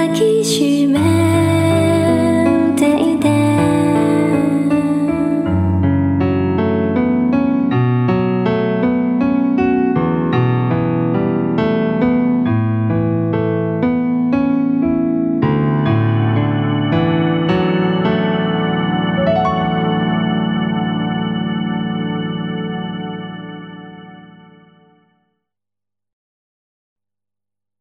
抱きしめ